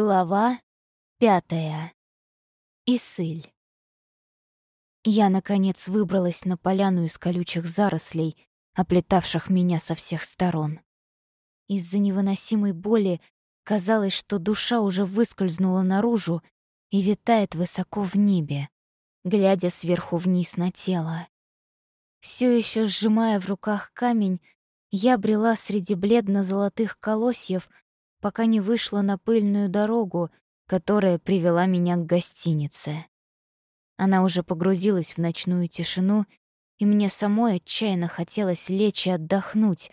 Глава пятая. Исыль. Я, наконец, выбралась на поляну из колючих зарослей, оплетавших меня со всех сторон. Из-за невыносимой боли казалось, что душа уже выскользнула наружу и витает высоко в небе, глядя сверху вниз на тело. Все еще сжимая в руках камень, я брела среди бледно-золотых колосьев, пока не вышла на пыльную дорогу, которая привела меня к гостинице. Она уже погрузилась в ночную тишину, и мне самой отчаянно хотелось лечь и отдохнуть,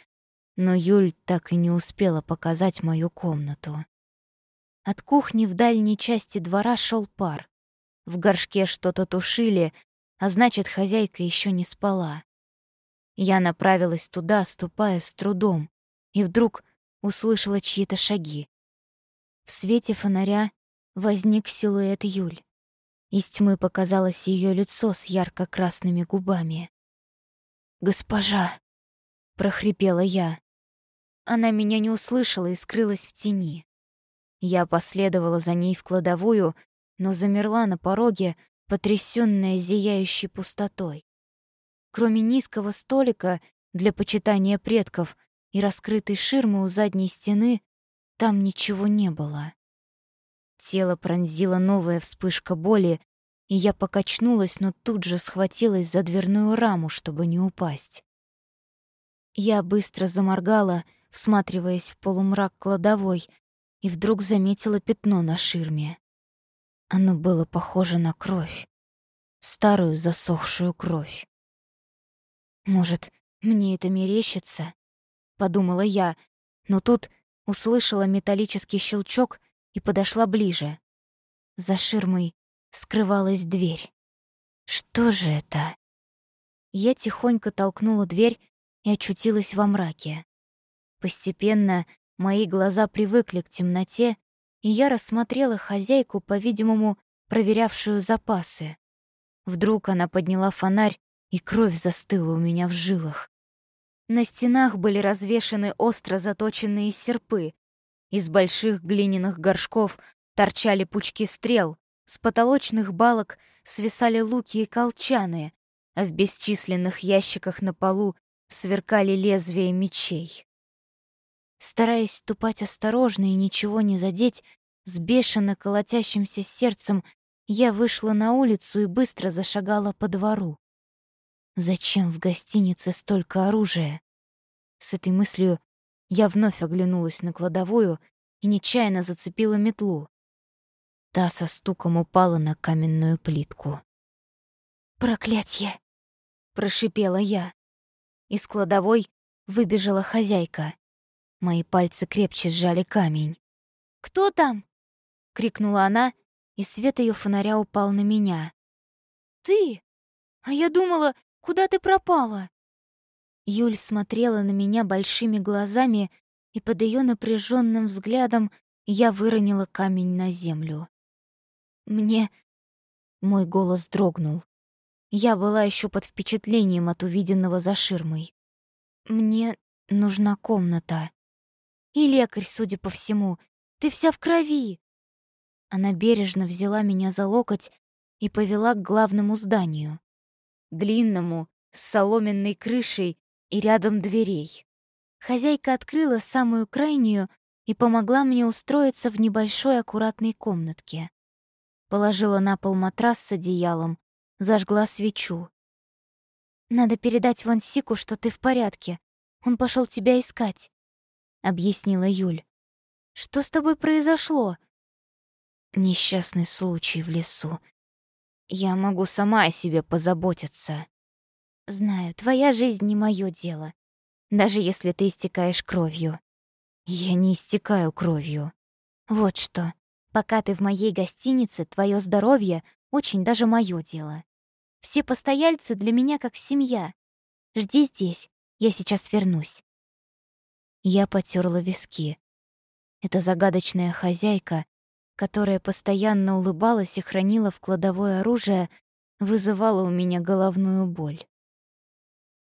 но Юль так и не успела показать мою комнату. От кухни в дальней части двора шел пар. В горшке что-то тушили, а значит, хозяйка еще не спала. Я направилась туда, ступая с трудом, и вдруг услышала чьи-то шаги. В свете фонаря возник силуэт Юль. Из тьмы показалось ее лицо с ярко-красными губами. «Госпожа!» — прохрипела я. Она меня не услышала и скрылась в тени. Я последовала за ней в кладовую, но замерла на пороге, потрясённая зияющей пустотой. Кроме низкого столика для почитания предков и раскрытой ширмы у задней стены, там ничего не было. Тело пронзила новая вспышка боли, и я покачнулась, но тут же схватилась за дверную раму, чтобы не упасть. Я быстро заморгала, всматриваясь в полумрак кладовой, и вдруг заметила пятно на ширме. Оно было похоже на кровь, старую засохшую кровь. Может, мне это мерещится? Подумала я, но тут услышала металлический щелчок и подошла ближе. За ширмой скрывалась дверь. Что же это? Я тихонько толкнула дверь и очутилась во мраке. Постепенно мои глаза привыкли к темноте, и я рассмотрела хозяйку, по-видимому, проверявшую запасы. Вдруг она подняла фонарь и кровь застыла у меня в жилах. На стенах были развешаны остро заточенные серпы. Из больших глиняных горшков торчали пучки стрел, с потолочных балок свисали луки и колчаны, а в бесчисленных ящиках на полу сверкали лезвия мечей. Стараясь ступать осторожно и ничего не задеть, с бешено колотящимся сердцем я вышла на улицу и быстро зашагала по двору. Зачем в гостинице столько оружия? С этой мыслью я вновь оглянулась на кладовую и нечаянно зацепила метлу. Та со стуком упала на каменную плитку. «Проклятье!» — прошипела я. Из кладовой выбежала хозяйка. Мои пальцы крепче сжали камень. «Кто там?» — крикнула она, и свет ее фонаря упал на меня. «Ты? А я думала, Куда ты пропала?» Юль смотрела на меня большими глазами, и под ее напряженным взглядом я выронила камень на землю. «Мне...» — мой голос дрогнул. Я была еще под впечатлением от увиденного за ширмой. «Мне нужна комната. И лекарь, судя по всему. Ты вся в крови!» Она бережно взяла меня за локоть и повела к главному зданию длинному, с соломенной крышей и рядом дверей. Хозяйка открыла самую крайнюю и помогла мне устроиться в небольшой аккуратной комнатке. Положила на пол матрас с одеялом, зажгла свечу. «Надо передать Ван Сику, что ты в порядке. Он пошел тебя искать», — объяснила Юль. «Что с тобой произошло?» «Несчастный случай в лесу. Я могу сама о себе позаботиться. Знаю, твоя жизнь не мое дело. Даже если ты истекаешь кровью. Я не истекаю кровью. Вот что. Пока ты в моей гостинице, твое здоровье очень даже мое дело. Все постояльцы для меня как семья. Жди здесь, я сейчас вернусь. Я потерла виски. Эта загадочная хозяйка которая постоянно улыбалась и хранила в кладовое оружие, вызывала у меня головную боль.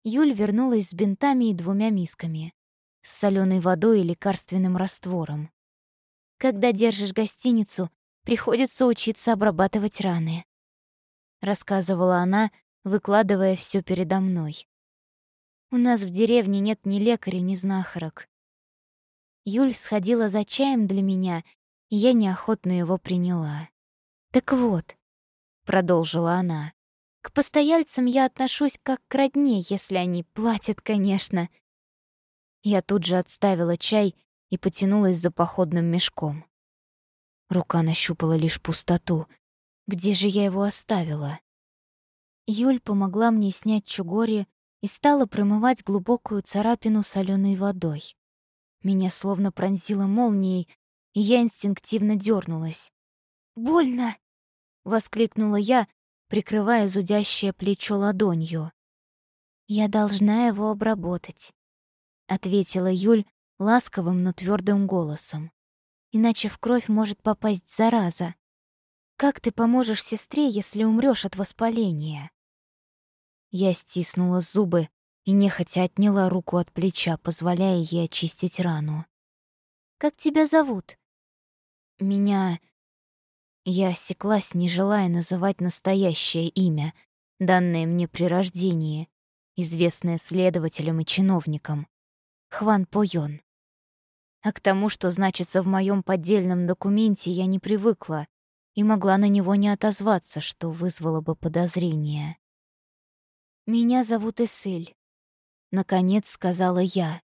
Юль вернулась с бинтами и двумя мисками, с соленой водой и лекарственным раствором. Когда держишь гостиницу, приходится учиться обрабатывать раны», — рассказывала она, выкладывая все передо мной. «У нас в деревне нет ни лекаря, ни знахарок. Юль сходила за чаем для меня, я неохотно его приняла. «Так вот», — продолжила она, — «к постояльцам я отношусь как к родне, если они платят, конечно». Я тут же отставила чай и потянулась за походным мешком. Рука нащупала лишь пустоту. Где же я его оставила? Юль помогла мне снять чугори и стала промывать глубокую царапину соленой водой. Меня словно пронзило молнией, и я инстинктивно дернулась. «Больно!» — воскликнула я, прикрывая зудящее плечо ладонью. «Я должна его обработать», — ответила Юль ласковым, но твердым голосом. «Иначе в кровь может попасть зараза. Как ты поможешь сестре, если умрёшь от воспаления?» Я стиснула зубы и нехотя отняла руку от плеча, позволяя ей очистить рану. «Как тебя зовут?» «Меня...» Я осеклась, не желая называть настоящее имя, данное мне при рождении, известное следователям и чиновникам. Хван Пойон. А к тому, что значится в моем поддельном документе, я не привыкла и могла на него не отозваться, что вызвало бы подозрение. «Меня зовут Исыль. Наконец сказала я.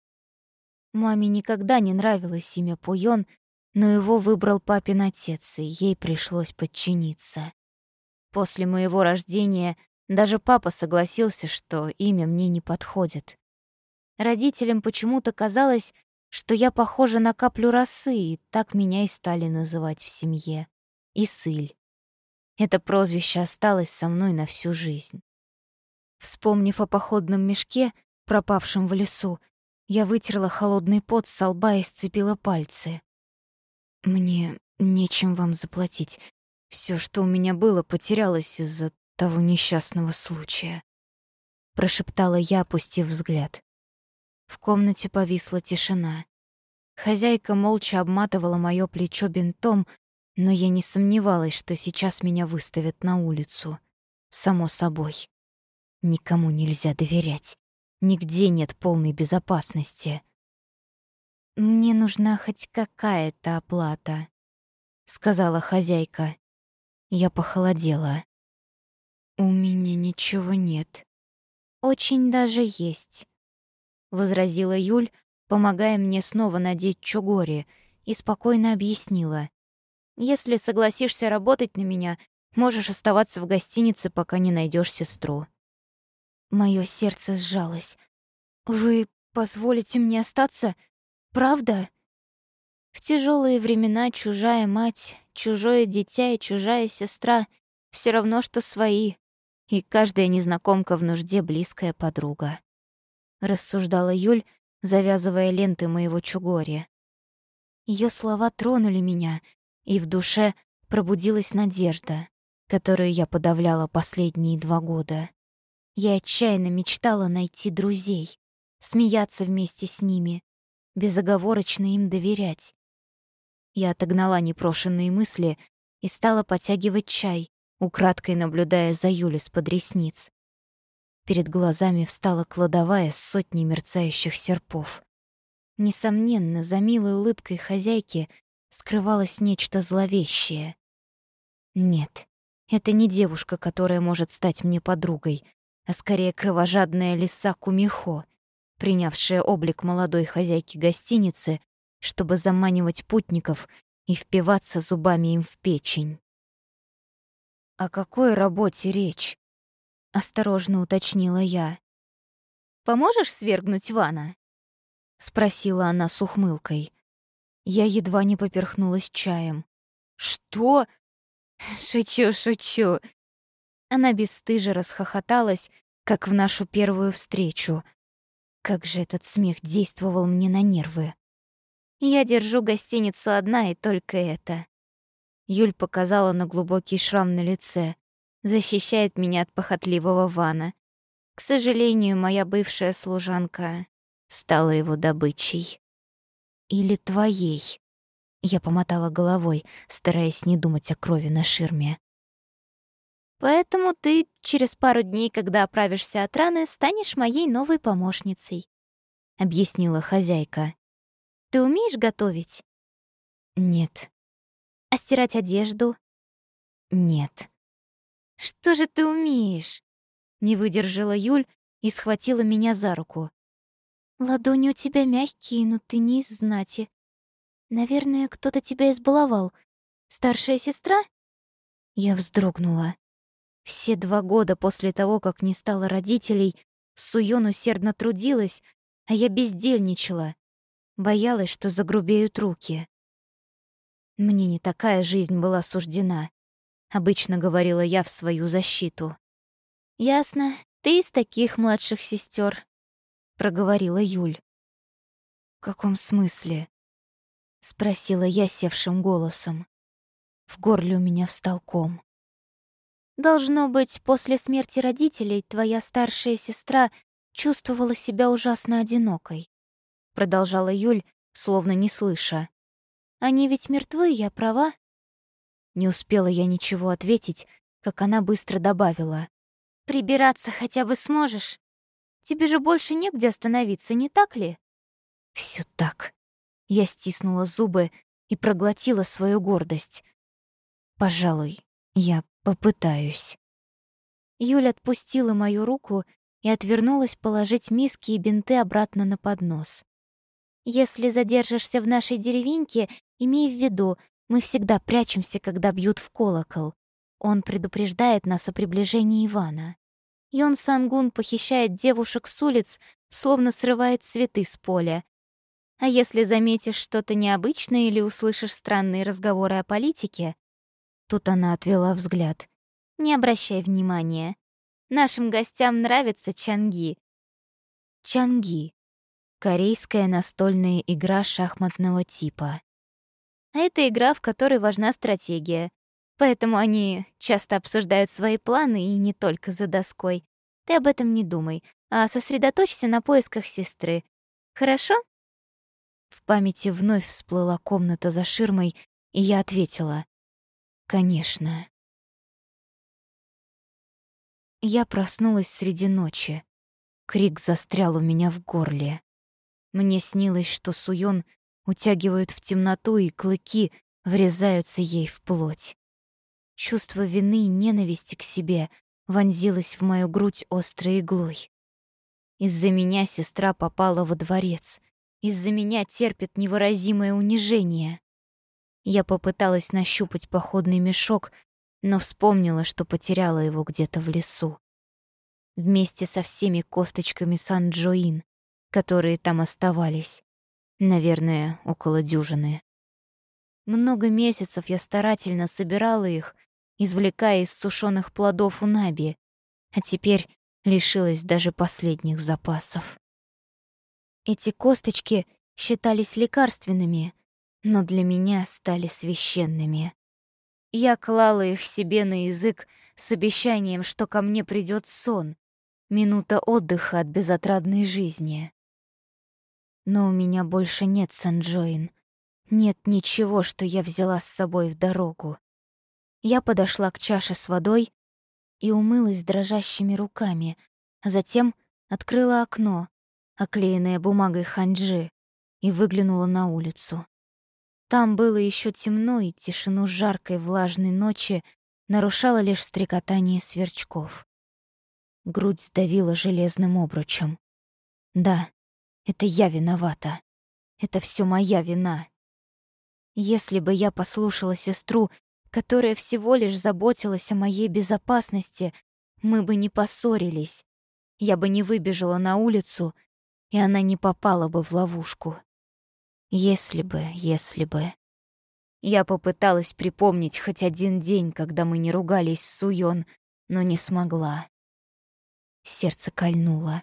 Маме никогда не нравилось имя Пуйон, но его выбрал папин отец, и ей пришлось подчиниться. После моего рождения даже папа согласился, что имя мне не подходит. Родителям почему-то казалось, что я похожа на каплю росы, и так меня и стали называть в семье. Исыль. Это прозвище осталось со мной на всю жизнь. Вспомнив о походном мешке, пропавшим в лесу, я вытерла холодный пот со лба и сцепила пальцы. «Мне нечем вам заплатить. Все, что у меня было, потерялось из-за того несчастного случая», — прошептала я, опустив взгляд. В комнате повисла тишина. Хозяйка молча обматывала моё плечо бинтом, но я не сомневалась, что сейчас меня выставят на улицу. Само собой. Никому нельзя доверять. Нигде нет полной безопасности. «Мне нужна хоть какая-то оплата», — сказала хозяйка. Я похолодела. «У меня ничего нет». «Очень даже есть», — возразила Юль, помогая мне снова надеть чугори, и спокойно объяснила. «Если согласишься работать на меня, можешь оставаться в гостинице, пока не найдешь сестру». Моё сердце сжалось. «Вы позволите мне остаться? Правда?» В тяжелые времена чужая мать, чужое дитя и чужая сестра — все равно, что свои, и каждая незнакомка в нужде близкая подруга. Рассуждала Юль, завязывая ленты моего чугори. Ее слова тронули меня, и в душе пробудилась надежда, которую я подавляла последние два года. Я отчаянно мечтала найти друзей, смеяться вместе с ними, безоговорочно им доверять. Я отогнала непрошенные мысли и стала потягивать чай, украдкой наблюдая за Юлей с-под ресниц. Перед глазами встала кладовая с сотней мерцающих серпов. Несомненно, за милой улыбкой хозяйки скрывалось нечто зловещее. Нет, это не девушка, которая может стать мне подругой, а скорее кровожадная лиса Кумихо, принявшая облик молодой хозяйки гостиницы, чтобы заманивать путников и впиваться зубами им в печень. «О какой работе речь?» — осторожно уточнила я. «Поможешь свергнуть Вана?» — спросила она с ухмылкой. Я едва не поперхнулась чаем. «Что?» «Шучу, шучу. Она бесстыже расхохоталась, как в нашу первую встречу. Как же этот смех действовал мне на нервы. Я держу гостиницу одна, и только это. Юль показала на глубокий шрам на лице. Защищает меня от похотливого Вана. К сожалению, моя бывшая служанка стала его добычей. Или твоей. Я помотала головой, стараясь не думать о крови на ширме. «Поэтому ты через пару дней, когда оправишься от раны, станешь моей новой помощницей», — объяснила хозяйка. «Ты умеешь готовить?» «Нет». «А стирать одежду?» «Нет». «Что же ты умеешь?» Не выдержала Юль и схватила меня за руку. «Ладони у тебя мягкие, но ты не из знати. Наверное, кто-то тебя избаловал. Старшая сестра?» Я вздрогнула. Все два года после того, как не стало родителей, Суён усердно трудилась, а я бездельничала. Боялась, что загрубеют руки. Мне не такая жизнь была суждена. Обычно говорила я в свою защиту. «Ясно, ты из таких младших сестер, проговорила Юль. «В каком смысле?» — спросила я севшим голосом. В горле у меня встал ком. «Должно быть, после смерти родителей твоя старшая сестра чувствовала себя ужасно одинокой», — продолжала Юль, словно не слыша. «Они ведь мертвы, я права?» Не успела я ничего ответить, как она быстро добавила. «Прибираться хотя бы сможешь? Тебе же больше негде остановиться, не так ли?» Все так. Я стиснула зубы и проглотила свою гордость. Пожалуй, я попытаюсь. Юля отпустила мою руку и отвернулась положить миски и бинты обратно на поднос. «Если задержишься в нашей деревеньке, имей в виду, мы всегда прячемся, когда бьют в колокол. Он предупреждает нас о приближении Ивана. Йон Сангун похищает девушек с улиц, словно срывает цветы с поля, а если заметишь что-то необычное или услышишь странные разговоры о политике, тут она отвела взгляд. Не обращай внимания. Нашим гостям нравится чанги. Чанги — корейская настольная игра шахматного типа. Это игра, в которой важна стратегия. Поэтому они часто обсуждают свои планы и не только за доской. Ты об этом не думай, а сосредоточься на поисках сестры. Хорошо? В памяти вновь всплыла комната за ширмой, и я ответила. «Конечно». Я проснулась среди ночи. Крик застрял у меня в горле. Мне снилось, что Суён утягивают в темноту, и клыки врезаются ей в плоть. Чувство вины и ненависти к себе вонзилось в мою грудь острой иглой. Из-за меня сестра попала во дворец, из-за меня терпит невыразимое унижение. Я попыталась нащупать походный мешок, но вспомнила, что потеряла его где-то в лесу. Вместе со всеми косточками Сан-Джоин, которые там оставались. Наверное, около дюжины. Много месяцев я старательно собирала их, извлекая из сушеных плодов унаби, а теперь лишилась даже последних запасов. Эти косточки считались лекарственными, но для меня стали священными. Я клала их себе на язык с обещанием, что ко мне придет сон, минута отдыха от безотрадной жизни. Но у меня больше нет Санджоин. Нет ничего, что я взяла с собой в дорогу. Я подошла к чаше с водой и умылась дрожащими руками, а затем открыла окно, оклеенное бумагой ханджи, и выглянула на улицу. Там было еще темно, и тишину жаркой влажной ночи нарушало лишь стрекотание сверчков. Грудь сдавила железным обручем. Да, это я виновата. Это все моя вина. Если бы я послушала сестру, которая всего лишь заботилась о моей безопасности, мы бы не поссорились. Я бы не выбежала на улицу и она не попала бы в ловушку. Если бы, если бы. Я попыталась припомнить хоть один день, когда мы не ругались с Суён, но не смогла. Сердце кольнуло.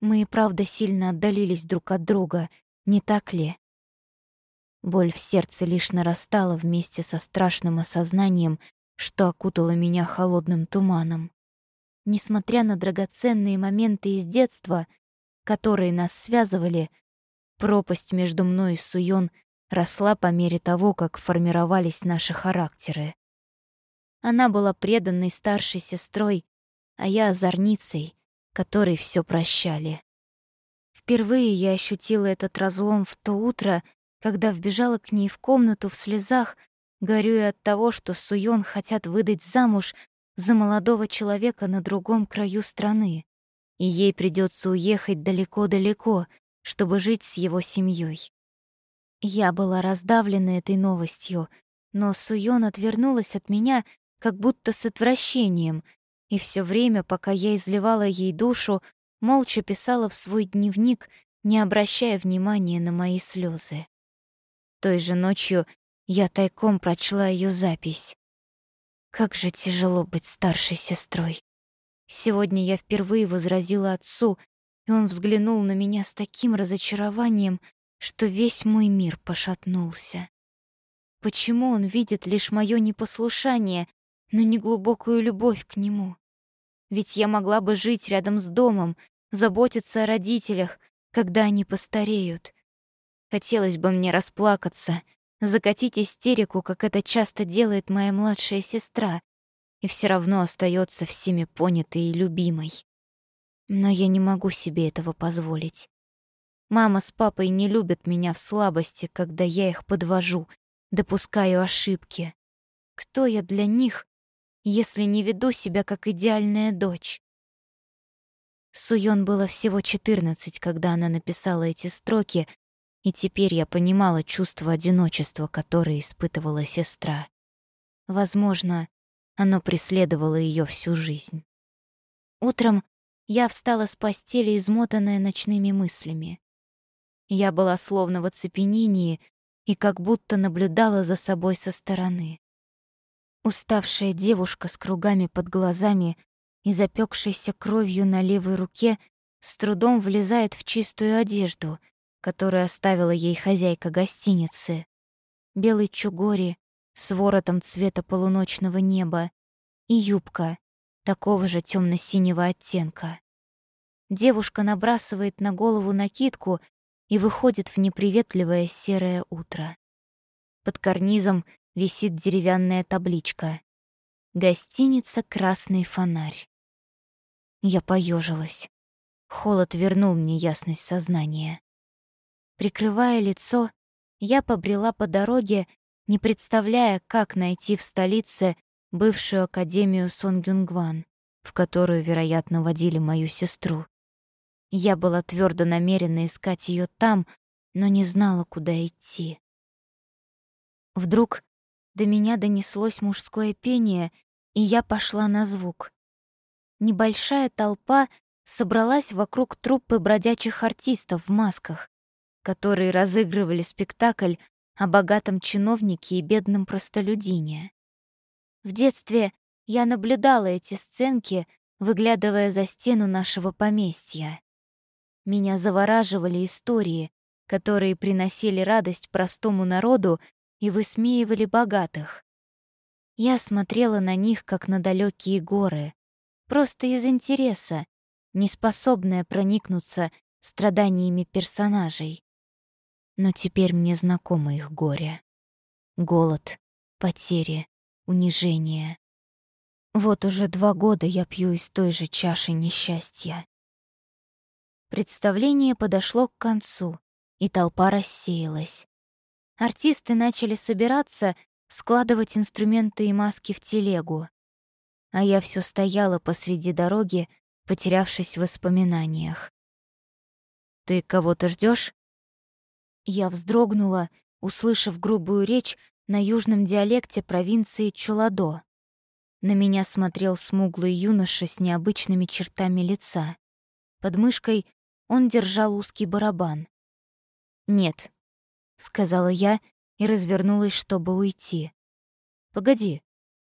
Мы и правда сильно отдалились друг от друга, не так ли? Боль в сердце лишь нарастала вместе со страшным осознанием, что окутало меня холодным туманом. Несмотря на драгоценные моменты из детства — которые нас связывали, пропасть между мной и Суён росла по мере того, как формировались наши характеры. Она была преданной старшей сестрой, а я озорницей, которой все прощали. Впервые я ощутила этот разлом в то утро, когда вбежала к ней в комнату в слезах, горюя от того, что Суён хотят выдать замуж за молодого человека на другом краю страны, и ей придется уехать далеко-далеко, чтобы жить с его семьей. Я была раздавлена этой новостью, но Суён отвернулась от меня, как будто с отвращением, и все время, пока я изливала ей душу, молча писала в свой дневник, не обращая внимания на мои слезы. Той же ночью я тайком прочла ее запись. Как же тяжело быть старшей сестрой. Сегодня я впервые возразила отцу, и он взглянул на меня с таким разочарованием, что весь мой мир пошатнулся. Почему он видит лишь моё непослушание, но не глубокую любовь к нему? Ведь я могла бы жить рядом с домом, заботиться о родителях, когда они постареют. Хотелось бы мне расплакаться, закатить истерику, как это часто делает моя младшая сестра, и все равно остается всеми понятой и любимой. Но я не могу себе этого позволить. Мама с папой не любят меня в слабости, когда я их подвожу, допускаю ошибки. Кто я для них, если не веду себя как идеальная дочь? Суён было всего 14, когда она написала эти строки, и теперь я понимала чувство одиночества, которое испытывала сестра. Возможно, оно преследовало ее всю жизнь. Утром я встала с постели, измотанная ночными мыслями. Я была словно в оцепенении и как будто наблюдала за собой со стороны. Уставшая девушка с кругами под глазами и запекшейся кровью на левой руке с трудом влезает в чистую одежду, которую оставила ей хозяйка гостиницы. Белый чугори с воротом цвета полуночного неба и юбка такого же темно синего оттенка. Девушка набрасывает на голову накидку и выходит в неприветливое серое утро. Под карнизом висит деревянная табличка «Гостиница «Красный фонарь». Я поежилась. Холод вернул мне ясность сознания. Прикрывая лицо, я побрела по дороге, не представляя, как найти в столице бывшую академию Сонгюнгван, в которую, вероятно, водили мою сестру. Я была твердо намерена искать ее там, но не знала, куда идти. Вдруг до меня донеслось мужское пение, и я пошла на звук. Небольшая толпа собралась вокруг труппы бродячих артистов в масках, которые разыгрывали спектакль о богатом чиновнике и бедном простолюдине. В детстве я наблюдала эти сценки, выглядывая за стену нашего поместья. Меня завораживали истории, которые приносили радость простому народу и высмеивали богатых. Я смотрела на них, как на далекие горы, просто из интереса, не способная проникнуться страданиями персонажей. Но теперь мне знакомо их горе. Голод, потери, унижение. Вот уже два года я пью из той же чаши несчастья. Представление подошло к концу, и толпа рассеялась. Артисты начали собираться, складывать инструменты и маски в телегу. А я все стояла посреди дороги, потерявшись в воспоминаниях. «Ты кого-то ждешь? Я вздрогнула, услышав грубую речь на южном диалекте провинции Чуладо. На меня смотрел смуглый юноша с необычными чертами лица. Под мышкой он держал узкий барабан. «Нет», — сказала я и развернулась, чтобы уйти. «Погоди,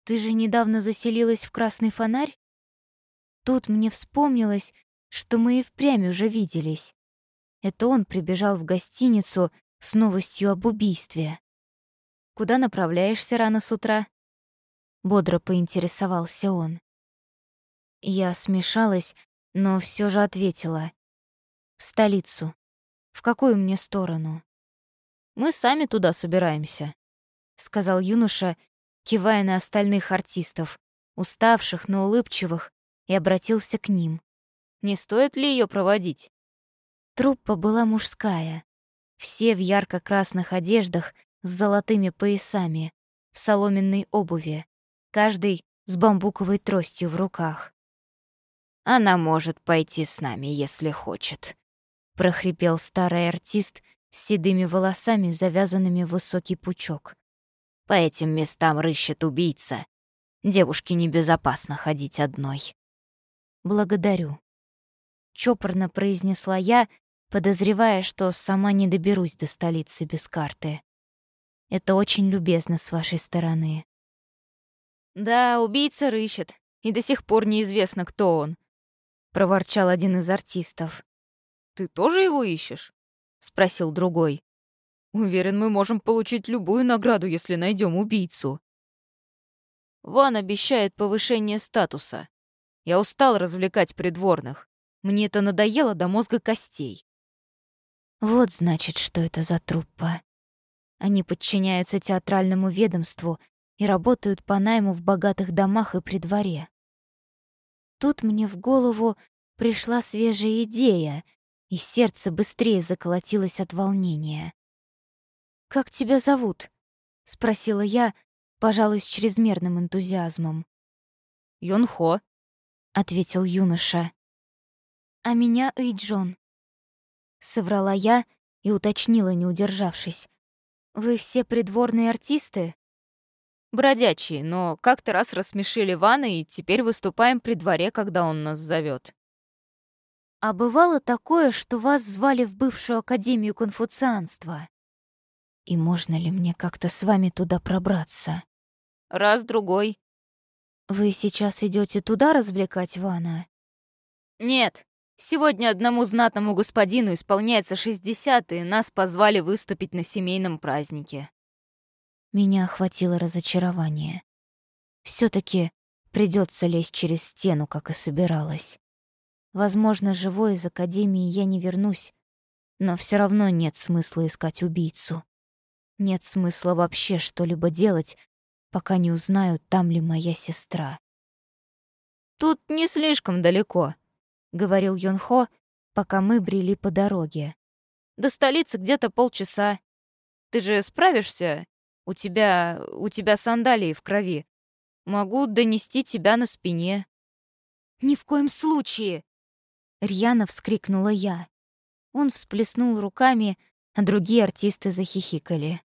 ты же недавно заселилась в Красный фонарь?» Тут мне вспомнилось, что мы и впрямь уже виделись. Это он прибежал в гостиницу с новостью об убийстве. «Куда направляешься рано с утра?» Бодро поинтересовался он. Я смешалась, но все же ответила. В столицу. В какую мне сторону? Мы сами туда собираемся», — сказал юноша, кивая на остальных артистов, уставших, но улыбчивых, и обратился к ним. «Не стоит ли ее проводить?» Труппа была мужская. Все в ярко-красных одеждах с золотыми поясами, в соломенной обуви, каждый с бамбуковой тростью в руках. «Она может пойти с нами, если хочет», — прохрипел старый артист с седыми волосами, завязанными в высокий пучок. «По этим местам рыщет убийца. Девушке небезопасно ходить одной». «Благодарю», — чопорно произнесла я, подозревая, что сама не доберусь до столицы без карты. Это очень любезно с вашей стороны. Да, убийца рыщет, и до сих пор неизвестно, кто он, проворчал один из артистов. Ты тоже его ищешь? спросил другой. Уверен, мы можем получить любую награду, если найдем убийцу. Ван обещает повышение статуса. Я устал развлекать придворных. Мне это надоело до мозга костей. Вот значит, что это за труппа. Они подчиняются театральному ведомству и работают по найму в богатых домах и при дворе. Тут мне в голову пришла свежая идея, и сердце быстрее заколотилось от волнения. «Как тебя зовут?» — спросила я, пожалуй, с чрезмерным энтузиазмом. «Йонхо», — ответил юноша. «А меня Эйджон», — соврала я и уточнила, не удержавшись. «Вы все придворные артисты?» «Бродячие, но как-то раз рассмешили Вана, и теперь выступаем при дворе, когда он нас зовет. «А бывало такое, что вас звали в бывшую Академию конфуцианства?» «И можно ли мне как-то с вами туда пробраться?» «Раз-другой». «Вы сейчас идете туда развлекать Вана?» «Нет, Сегодня одному знатному господину исполняется 60, и нас позвали выступить на семейном празднике. Меня охватило разочарование. все таки придется лезть через стену, как и собиралась. Возможно, живой из Академии я не вернусь, но все равно нет смысла искать убийцу. Нет смысла вообще что-либо делать, пока не узнаю, там ли моя сестра. Тут не слишком далеко, — говорил Йонхо, пока мы брели по дороге. «До столицы где-то полчаса. Ты же справишься? У тебя... у тебя сандалии в крови. Могу донести тебя на спине». «Ни в коем случае!» — рьяно вскрикнула я. Он всплеснул руками, а другие артисты захихикали.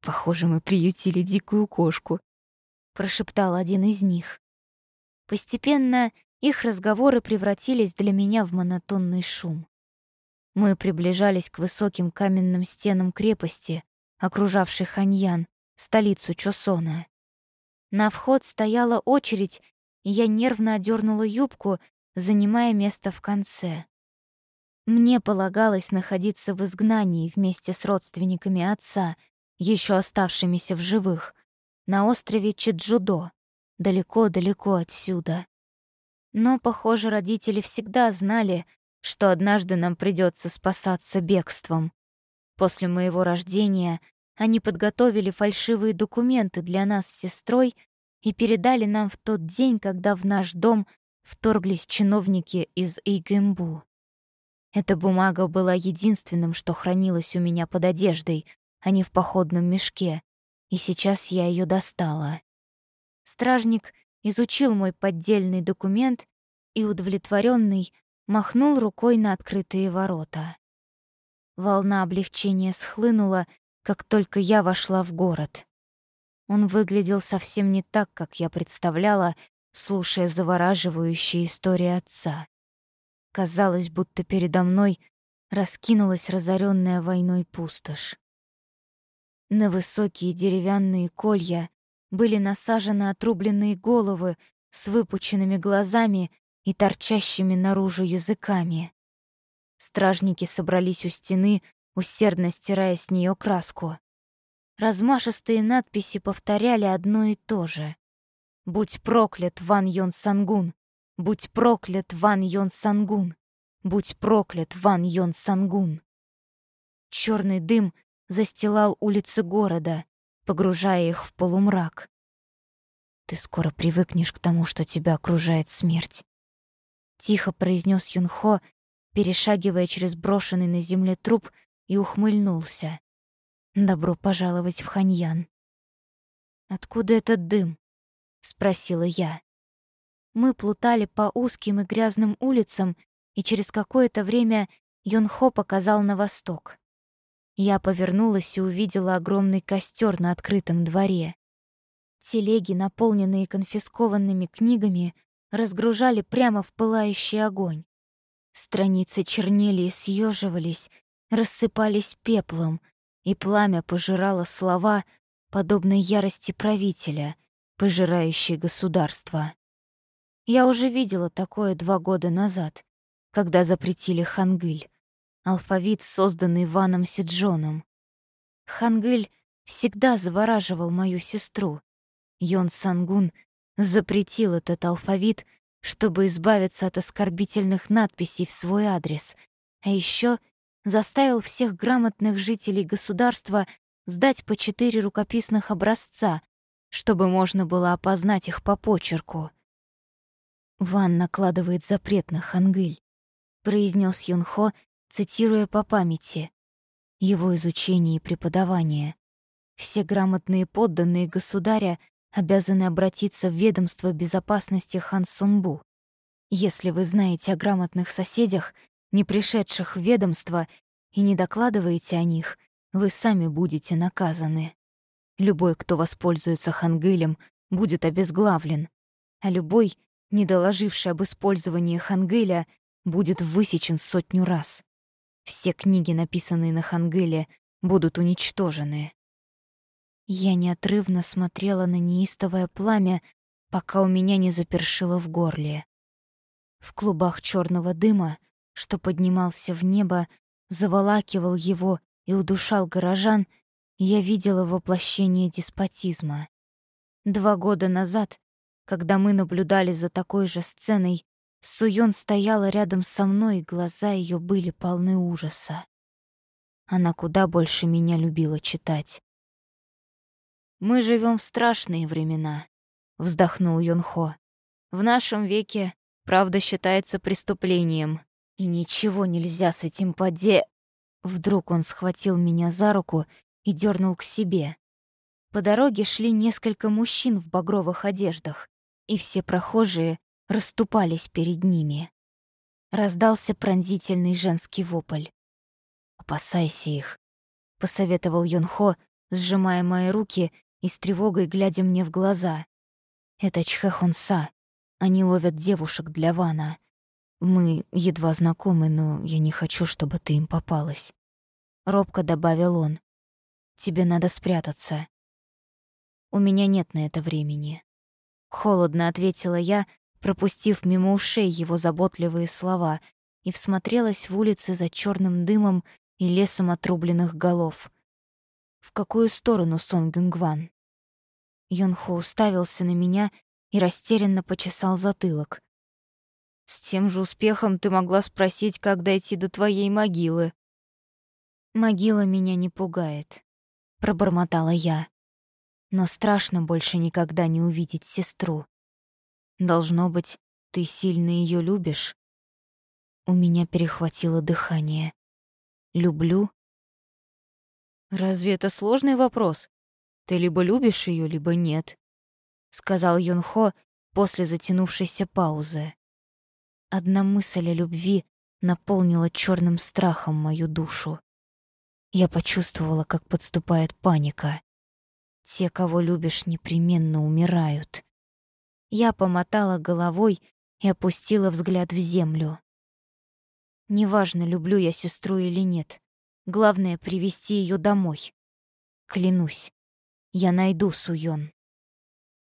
«Похоже, мы приютили дикую кошку», — прошептал один из них. Постепенно их разговоры превратились для меня в монотонный шум. Мы приближались к высоким каменным стенам крепости, окружавшей Ханьян, столицу Чосона. На вход стояла очередь, и я нервно одернула юбку, занимая место в конце. Мне полагалось находиться в изгнании вместе с родственниками отца, еще оставшимися в живых, на острове Чеджудо, далеко-далеко отсюда. Но, похоже, родители всегда знали, что однажды нам придется спасаться бегством. После моего рождения они подготовили фальшивые документы для нас с сестрой и передали нам в тот день, когда в наш дом вторглись чиновники из Игэмбу. Эта бумага была единственным, что хранилось у меня под одеждой, а не в походном мешке, и сейчас я ее достала. Стражник изучил мой поддельный документ и, удовлетворенный, махнул рукой на открытые ворота. Волна облегчения схлынула, как только я вошла в город. Он выглядел совсем не так, как я представляла, слушая завораживающие истории отца. Казалось, будто передо мной раскинулась разоренная войной пустошь. На высокие деревянные колья были насажены отрубленные головы с выпученными глазами и торчащими наружу языками. Стражники собрались у стены, усердно стирая с нее краску. Размашистые надписи повторяли одно и то же. «Будь проклят, Ван Йон Сангун! Будь проклят, Ван Йон Сангун! Будь проклят, Ван Йон Сангун!» Черный дым застилал улицы города, погружая их в полумрак. «Ты скоро привыкнешь к тому, что тебя окружает смерть», — тихо произнес Юнхо, перешагивая через брошенный на земле труп и ухмыльнулся. «Добро пожаловать в Ханьян». «Откуда этот дым?» — спросила я. Мы плутали по узким и грязным улицам, и через какое-то время Йонхо показал на восток. Я повернулась и увидела огромный костер на открытом дворе. Телеги, наполненные конфискованными книгами, разгружали прямо в пылающий огонь. Страницы чернели и съеживались, рассыпались пеплом, и пламя пожирало слова, подобно ярости правителя, пожирающей государство. Я уже видела такое два года назад, когда запретили хангыль, алфавит, созданный Ваном Сиджоном. Хангыль всегда завораживал мою сестру. Йон Сангун запретил этот алфавит, чтобы избавиться от оскорбительных надписей в свой адрес, а еще заставил всех грамотных жителей государства сдать по четыре рукописных образца, чтобы можно было опознать их по почерку. «Ван накладывает запрет на хангыль», — произнес Юнхо, цитируя по памяти. Его изучение и преподавание. Все грамотные подданные государя обязаны обратиться в ведомство безопасности Хан Сунбу. Если вы знаете о грамотных соседях, не пришедших в ведомство, и не докладываете о них, вы сами будете наказаны. Любой, кто воспользуется хангылем, будет обезглавлен, а любой, не доложивший об использовании хангыля, будет высечен сотню раз. Все книги, написанные на хангыле, будут уничтожены. Я неотрывно смотрела на неистовое пламя, пока у меня не запершило в горле. В клубах черного дыма, что поднимался в небо, заволакивал его и удушал горожан, я видела воплощение деспотизма. Два года назад когда мы наблюдали за такой же сценой, Суён стояла рядом со мной, и глаза ее были полны ужаса. Она куда больше меня любила читать. «Мы живем в страшные времена», — вздохнул Юнхо. «В нашем веке правда считается преступлением, и ничего нельзя с этим поде...» Вдруг он схватил меня за руку и дернул к себе. По дороге шли несколько мужчин в багровых одеждах и все прохожие расступались перед ними. Раздался пронзительный женский вопль. «Опасайся их», — посоветовал Юнхо, сжимая мои руки и с тревогой глядя мне в глаза. «Это Чхэхонса. Они ловят девушек для Вана. Мы едва знакомы, но я не хочу, чтобы ты им попалась». Робко добавил он. «Тебе надо спрятаться. У меня нет на это времени. Холодно ответила я, пропустив мимо ушей его заботливые слова, и всмотрелась в улицы за черным дымом и лесом отрубленных голов. В какую сторону Сон Гюнгван? Йонхо уставился на меня и растерянно почесал затылок. «С тем же успехом ты могла спросить, как дойти до твоей могилы». «Могила меня не пугает», — пробормотала я но страшно больше никогда не увидеть сестру. Должно быть, ты сильно ее любишь? У меня перехватило дыхание. Люблю? Разве это сложный вопрос? Ты либо любишь ее, либо нет, сказал Юнхо после затянувшейся паузы. Одна мысль о любви наполнила черным страхом мою душу. Я почувствовала, как подступает паника. Те, кого любишь, непременно умирают. Я помотала головой и опустила взгляд в землю. Неважно, люблю я сестру или нет. Главное — привести ее домой. Клянусь, я найду Суён.